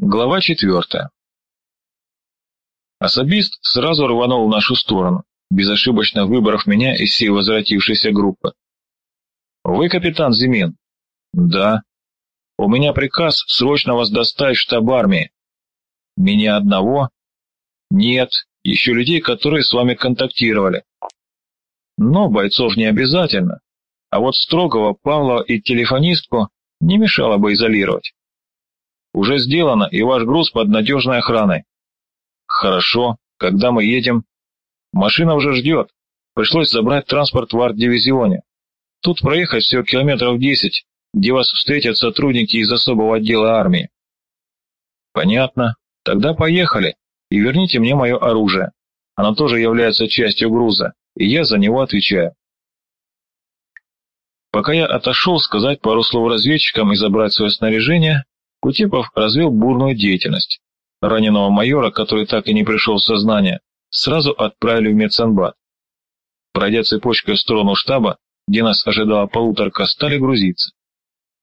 Глава четвертая. Особист сразу рванул в нашу сторону, безошибочно выбрав меня из всей возвратившейся группы. «Вы капитан Зимин?» «Да». «У меня приказ срочно вас доставить в штаб армии». «Меня одного?» «Нет, еще людей, которые с вами контактировали». «Но бойцов не обязательно, а вот Строгова, Павлова и телефонистку не мешало бы изолировать». Уже сделано, и ваш груз под надежной охраной. Хорошо. Когда мы едем? Машина уже ждет. Пришлось забрать транспорт в арт-дивизионе. Тут проехать всего километров десять, где вас встретят сотрудники из особого отдела армии. Понятно. Тогда поехали. И верните мне мое оружие. Оно тоже является частью груза, и я за него отвечаю. Пока я отошел сказать пару слов разведчикам и забрать свое снаряжение, Кутепов развил бурную деятельность. Раненого майора, который так и не пришел в сознание, сразу отправили в медсанбат. Пройдя цепочкой в сторону штаба, где нас ожидала полуторка, стали грузиться.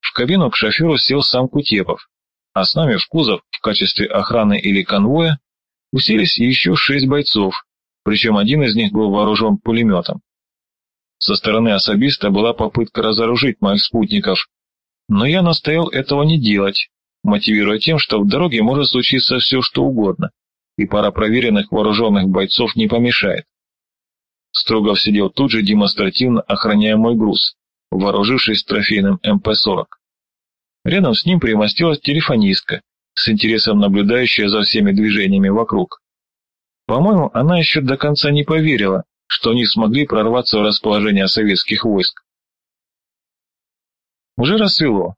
В кабину к шоферу сел сам Кутепов, а с нами в кузов в качестве охраны или конвоя уселись еще шесть бойцов, причем один из них был вооружен пулеметом. Со стороны особиста была попытка разоружить моих спутников, но я настоял этого не делать, мотивируя тем, что в дороге может случиться все, что угодно, и пара проверенных вооруженных бойцов не помешает. Строгов сидел тут же, демонстративно охраняя мой груз, вооружившись трофейным МП-40. Рядом с ним примостилась телефонистка, с интересом наблюдающая за всеми движениями вокруг. По-моему, она еще до конца не поверила, что они смогли прорваться в расположение советских войск. Уже рассвело,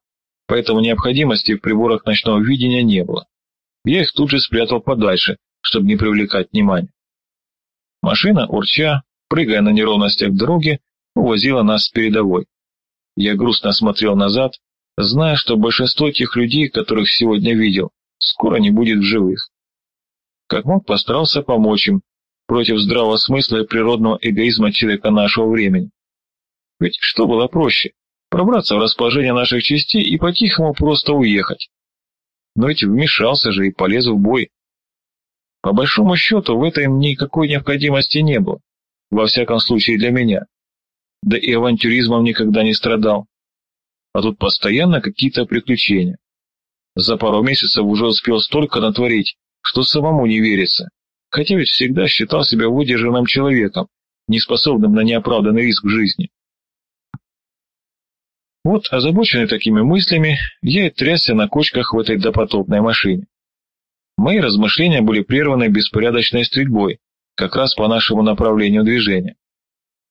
поэтому необходимости в приборах ночного видения не было. Я их тут же спрятал подальше, чтобы не привлекать внимания. Машина, урча, прыгая на неровностях дороги, увозила нас с передовой. Я грустно смотрел назад, зная, что большинство тех людей, которых сегодня видел, скоро не будет в живых. Как мог, постарался помочь им, против здравого смысла и природного эгоизма человека нашего времени. Ведь что было проще? Пробраться в расположение наших частей и по-тихому просто уехать. Но ведь вмешался же и полез в бой. По большому счету, в этом никакой необходимости не было, во всяком случае для меня. Да и авантюризмом никогда не страдал. А тут постоянно какие-то приключения. За пару месяцев уже успел столько натворить, что самому не верится, хотя ведь всегда считал себя выдержанным человеком, неспособным на неоправданный риск жизни. Вот, озабоченный такими мыслями, я и трясся на кочках в этой допотопной машине. Мои размышления были прерваны беспорядочной стрельбой, как раз по нашему направлению движения.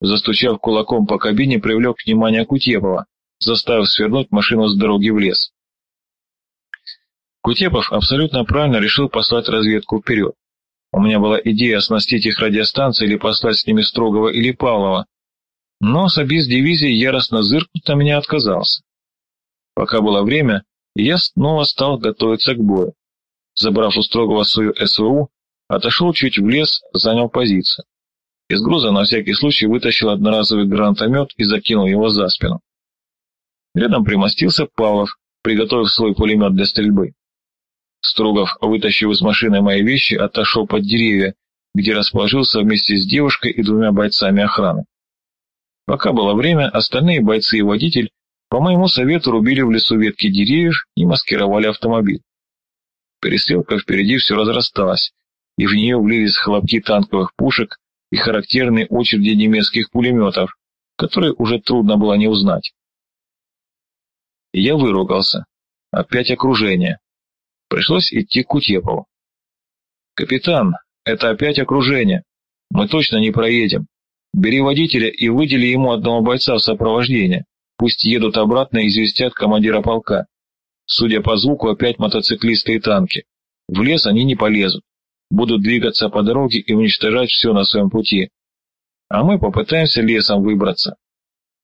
Застучав кулаком по кабине, привлек внимание Кутепова, заставив свернуть машину с дороги в лес. Кутепов абсолютно правильно решил послать разведку вперед. У меня была идея оснастить их радиостанцией или послать с ними Строгова или Павлова, но особист дивизии яростно зыркнуть на меня отказался. Пока было время, я снова стал готовиться к бою. Забрав у строгого свою СВУ, отошел чуть в лес, занял позицию. Из груза на всякий случай вытащил одноразовый гранатомет и закинул его за спину. Рядом примостился Павлов, приготовив свой пулемет для стрельбы. Строгов, вытащив из машины мои вещи, отошел под деревья, где расположился вместе с девушкой и двумя бойцами охраны. Пока было время, остальные бойцы и водитель по моему совету рубили в лесу ветки деревьев и маскировали автомобиль. Перестрелка впереди все разрасталась, и в нее влились хлопки танковых пушек и характерные очереди немецких пулеметов, которые уже трудно было не узнать. Я выругался. Опять окружение. Пришлось идти к Кутепову. «Капитан, это опять окружение. Мы точно не проедем. Бери водителя и выдели ему одного бойца в сопровождение. Пусть едут обратно и известят командира полка. Судя по звуку, опять мотоциклисты и танки. В лес они не полезут. Будут двигаться по дороге и уничтожать все на своем пути. А мы попытаемся лесом выбраться.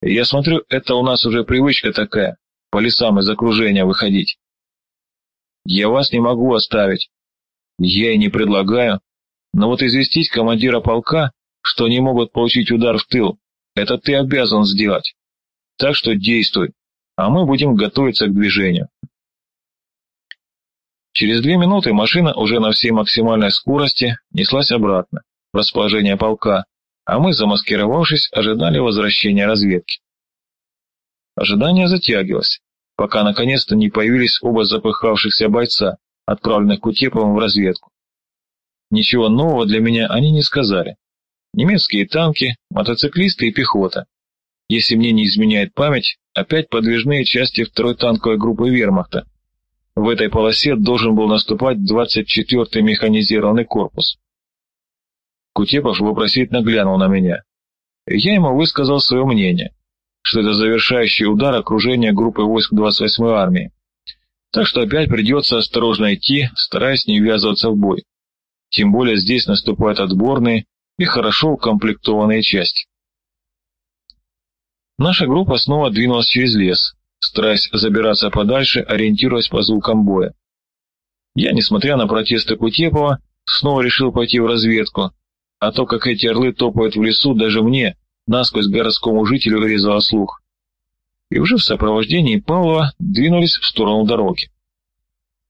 Я смотрю, это у нас уже привычка такая, по лесам из окружения выходить. Я вас не могу оставить. Я и не предлагаю. Но вот известить командира полка что они могут получить удар в тыл. Это ты обязан сделать. Так что действуй, а мы будем готовиться к движению. Через две минуты машина уже на всей максимальной скорости неслась обратно, в расположение полка, а мы, замаскировавшись, ожидали возвращения разведки. Ожидание затягивалось, пока наконец-то не появились оба запыхавшихся бойца, отправленных Кутеповым в разведку. Ничего нового для меня они не сказали. Немецкие танки, мотоциклисты и пехота. Если мне не изменяет память, опять подвижные части второй танковой группы вермахта. В этой полосе должен был наступать 24-й механизированный корпус. Кутепов вопросительно глянул на меня. Я ему высказал свое мнение, что это завершающий удар окружения группы войск 28-й армии. Так что опять придется осторожно идти, стараясь не ввязываться в бой. Тем более здесь наступают отборные и хорошо укомплектованные части. Наша группа снова двинулась через лес, стараясь забираться подальше, ориентируясь по звукам боя. Я, несмотря на протесты Кутепова, снова решил пойти в разведку, а то, как эти орлы топают в лесу, даже мне, насквозь городскому жителю, резало слух и уже в сопровождении Павлова двинулись в сторону дороги.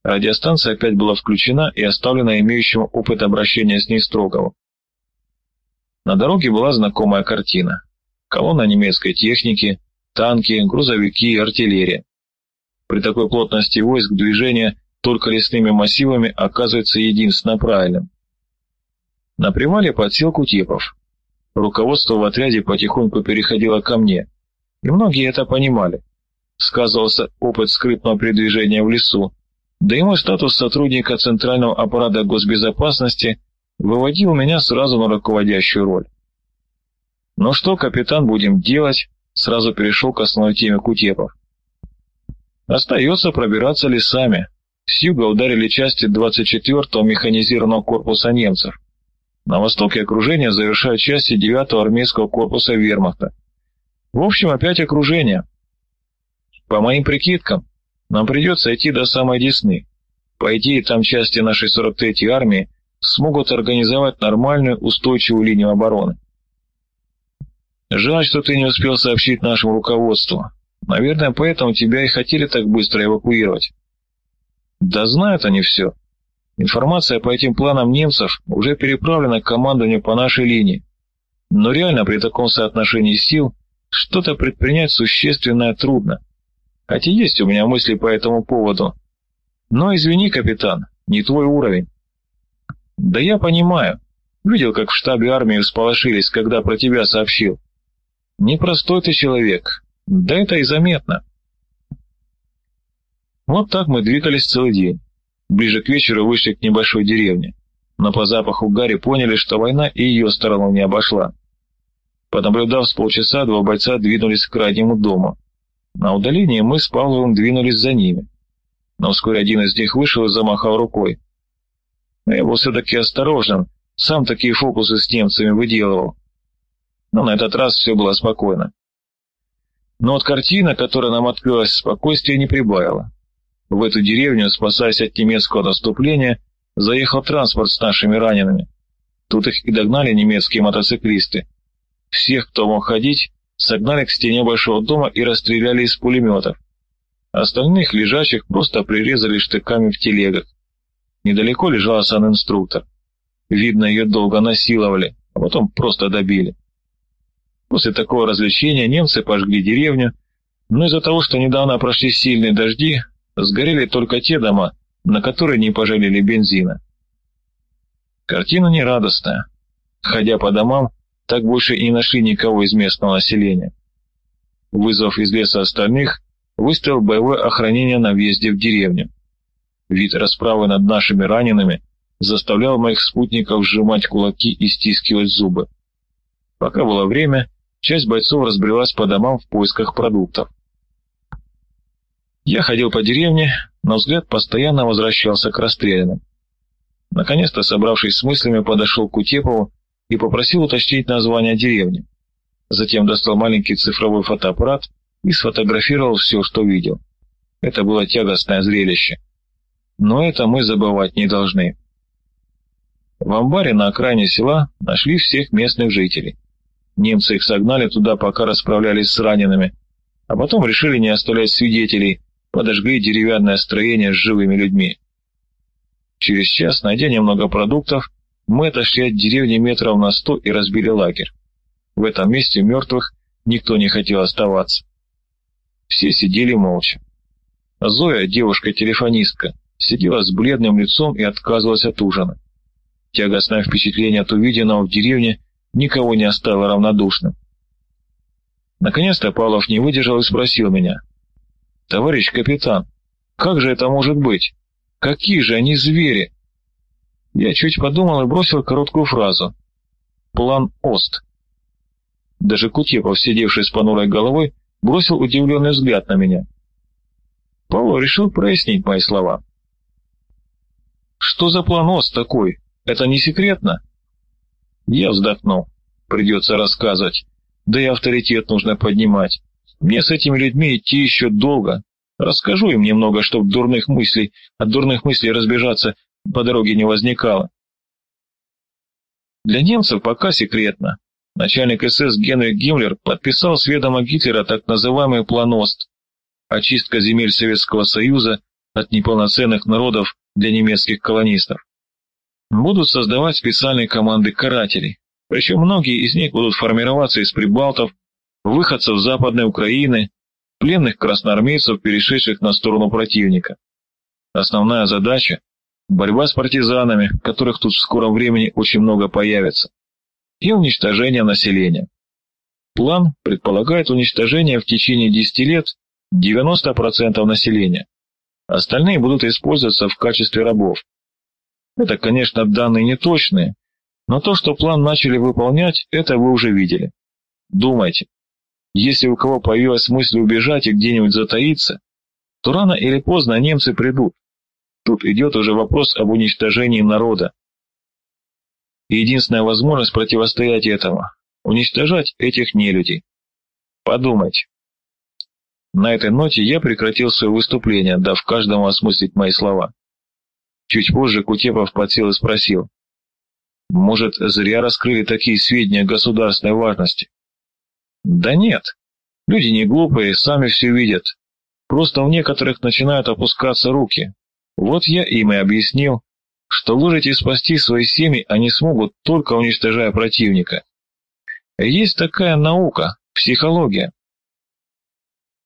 Радиостанция опять была включена и оставлена имеющим опыт обращения с ней Строгову. На дороге была знакомая картина. Колонна немецкой техники, танки, грузовики, артиллерия. При такой плотности войск движение только лесными массивами оказывается единственно правильным. На привале подсел Кутепов. Руководство в отряде потихоньку переходило ко мне – и многие это понимали. Сказывался опыт скрытного передвижения в лесу, да и мой статус сотрудника Центрального аппарата госбезопасности выводил меня сразу на руководящую роль. «Ну что, капитан, будем делать?» Сразу перешел к основной теме Кутепов. «Остается пробираться лесами. С юга ударили части 24-го механизированного корпуса немцев. На востоке окружение завершают части 9-го армейского корпуса вермахта. В общем, опять окружение. По моим прикидкам, нам придется идти до самой Десны. По идее, там части нашей 43-й армии смогут организовать нормальную устойчивую линию обороны. Жаль, что ты не успел сообщить нашему руководству. Наверное, поэтому тебя и хотели так быстро эвакуировать. Да знают они все. Информация по этим планам немцев уже переправлена к командованию по нашей линии. Но реально при таком соотношении сил что-то предпринять существенное трудно. Хотя есть у меня мысли по этому поводу. Но извини, капитан, не твой уровень. Да я понимаю. Видел, как в штабе армии всполошились, когда про тебя сообщил. Непростой ты человек. Да это и заметно. Вот так мы двигались целый день. Ближе к вечеру вышли к небольшой деревне. Но по запаху Гарри поняли, что война и ее сторону не обошла. Понаблюдав с полчаса, два бойца двинулись к крайнему дому. На удалении мы с Павловым двинулись за ними. Но вскоре один из них вышел и замахал рукой. Я был все-таки осторожен, сам такие фокусы с немцами выделывал. Но на этот раз все было спокойно. Но вот картина, которая нам открылась, спокойствия не прибавила. В эту деревню, спасаясь от немецкого наступления, заехал транспорт с нашими ранеными. Тут их и догнали немецкие мотоциклисты. Всех, кто мог ходить, согнали к стене большого дома и расстреляли из пулеметов. Остальных, лежащих, просто прирезали штыками в телегах. Недалеко лежала санинструктор. Видно, ее долго насиловали, а потом просто добили. После такого развлечения немцы пожгли деревню, но из-за того, что недавно прошли сильные дожди, сгорели только те дома, на которые не пожалели бензина. Картина нерадостная. Ходя по домам, так больше и не нашли никого из местного населения. Вызвав из леса остальных, выставил боевое охранение на въезде в деревню. Вид расправы над нашими ранеными заставлял моих спутников сжимать кулаки и стискивать зубы. Пока было время, часть бойцов разбрелась по домам в поисках продуктов. Я ходил по деревне, но взгляд постоянно возвращался к расстрелянным. Наконец-то, собравшись с мыслями, подошел к Утепову и попросил уточнить название деревни. Затем достал маленький цифровой фотоаппарат и сфотографировал все, что видел. Это было тягостное зрелище. Но это мы забывать не должны. В амбаре на окраине села нашли всех местных жителей. Немцы их согнали туда, пока расправлялись с ранеными, а потом решили не оставлять свидетелей, подожгли деревянное строение с живыми людьми. Через час, найдя немного продуктов, мы отошли от деревни метров на сто и разбили лагерь. В этом месте мертвых никто не хотел оставаться. Все сидели молча. Зоя, девушка-телефонистка, сидела с бледным лицом и отказывалась от ужина. Тягостное впечатление от увиденного в деревне никого не оставило равнодушным. Наконец-то Павлов не выдержал и спросил меня. «Товарищ капитан, как же это может быть? Какие же они звери?» Я чуть подумал и бросил короткую фразу. «План ОСТ». Даже Кутепов, сидевший с понурой головой, бросил удивленный взгляд на меня. Павлов решил прояснить мои слова. «Что за план ОСТ такой? Это не секретно?» Я вздохнул. «Придется рассказывать. Да и авторитет нужно поднимать. Мне с этими людьми идти еще долго. Расскажу им немного, чтоб дурных мыслей, от дурных мыслей разбежаться по дороге не возникало. Для немцев пока секретно. Начальник СС Генрих Гиммлер подписал с ведома Гитлера так называемый план ОСТ – очистка земель Советского Союза от неполноценных народов для немецких колонистов. Будут создавать специальные команды карателей, причем многие из них будут формироваться из прибалтов, выходцев Западной Украины, пленных красноармейцев, перешедших на сторону противника. Основная задача – борьба с партизанами, которых тут в скором времени очень много появится, и уничтожение населения. План предполагает уничтожение в течение 10 лет 90% населения. Остальные будут использоваться в качестве рабов. Это, конечно, данные неточные, но то, что план начали выполнять, это вы уже видели. Думайте. Если у кого появилась мысль убежать и где-нибудь затаиться, то рано или поздно немцы придут. Тут идет уже вопрос об уничтожении народа. Единственная возможность противостоять этому – уничтожать этих нелюдей. Подумайте. На этой ноте я прекратил свое выступление, дав каждому осмыслить мои слова. Чуть позже Кутепов подсел и спросил – может, зря раскрыли такие сведения государственной важности? Да нет. Люди не глупые, сами все видят. Просто у некоторых начинают опускаться руки. Вот я им и объяснил, что выжить и спасти свои семьи они смогут, только уничтожая противника. Есть такая наука, психология.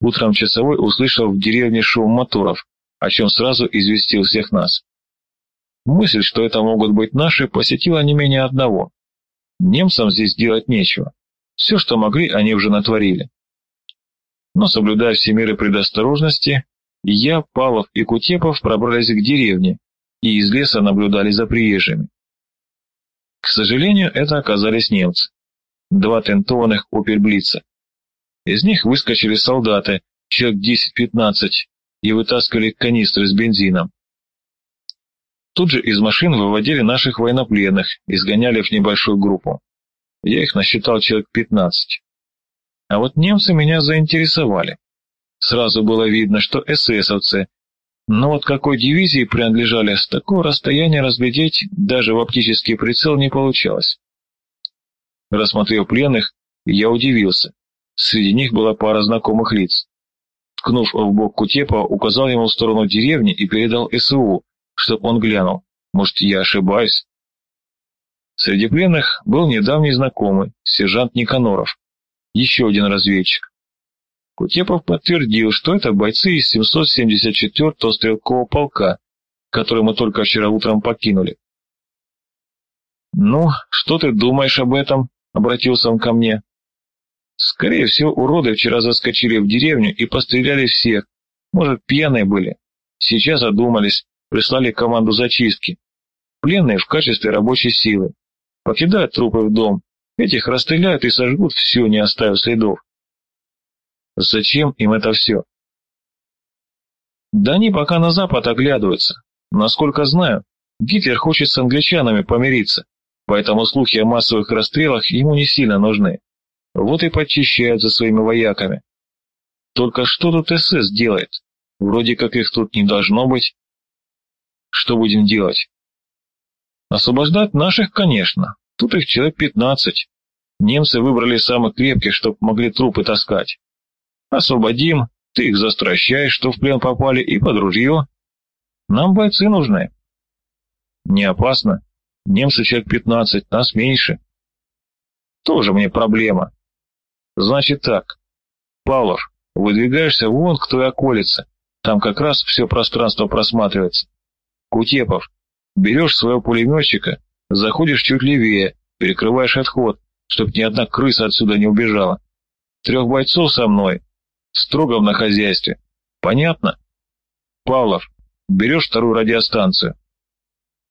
Утром часовой услышал в деревне шум моторов, о чем сразу известил всех нас. Мысль, что это могут быть наши, посетила не менее одного. Немцам здесь делать нечего. Все, что могли, они уже натворили. Но, соблюдая все меры предосторожности, я, Павлов и Кутепов пробрались к деревне и из леса наблюдали за приезжими. К сожалению, это оказались немцы. Два тентованных опельблица. Из них выскочили солдаты, человек 10-15, и вытаскивали канистры с бензином. Тут же из машин выводили наших военнопленных и сгоняли в небольшую группу. Я их насчитал человек 15. А вот немцы меня заинтересовали. Сразу было видно, что эсэсовцы, но вот какой дивизии принадлежали, с такого расстояния разглядеть даже в оптический прицел не получалось. Рассмотрев пленных, я удивился. Среди них была пара знакомых лиц. Ткнув в бок Кутепа, указал ему в сторону деревни и передал СУ, чтоб он глянул. Может, я ошибаюсь? Среди пленных был недавний знакомый, сержант Никаноров, еще один разведчик. Кутепов подтвердил, что это бойцы из 774-го стрелкового полка, который мы только вчера утром покинули. «Ну, что ты думаешь об этом?» — обратился он ко мне. «Скорее всего, уроды вчера заскочили в деревню и постреляли всех. Может, пьяные были. Сейчас одумались, прислали команду зачистки. Пленные в качестве рабочей силы. Покидают трупы в дом. Этих расстреляют и сожгут все, не оставив следов. Зачем им это все? Да они пока на запад оглядываются. Насколько знаю, Гитлер хочет с англичанами помириться, поэтому слухи о массовых расстрелах ему не сильно нужны. Вот и подчищают за своими вояками. Только что тут СС делает? Вроде как их тут не должно быть. Что будем делать? Освобождать наших, конечно. Тут их человек пятнадцать. Немцы выбрали самых крепких, чтоб могли трупы таскать. Освободим, ты их застращаешь, что в плен попали, и под ружье. Нам бойцы нужны. Не опасно. Немцы человек пятнадцать, нас меньше. Тоже мне проблема. Значит так. Павлов, выдвигаешься вон к той околице. Там как раз все пространство просматривается. Кутепов, берешь своего пулеметчика, заходишь чуть левее, перекрываешь отход, чтоб ни одна крыса отсюда не убежала. Трех бойцов со мной, строго на хозяйстве. Понятно? Павлов, берешь вторую радиостанцию.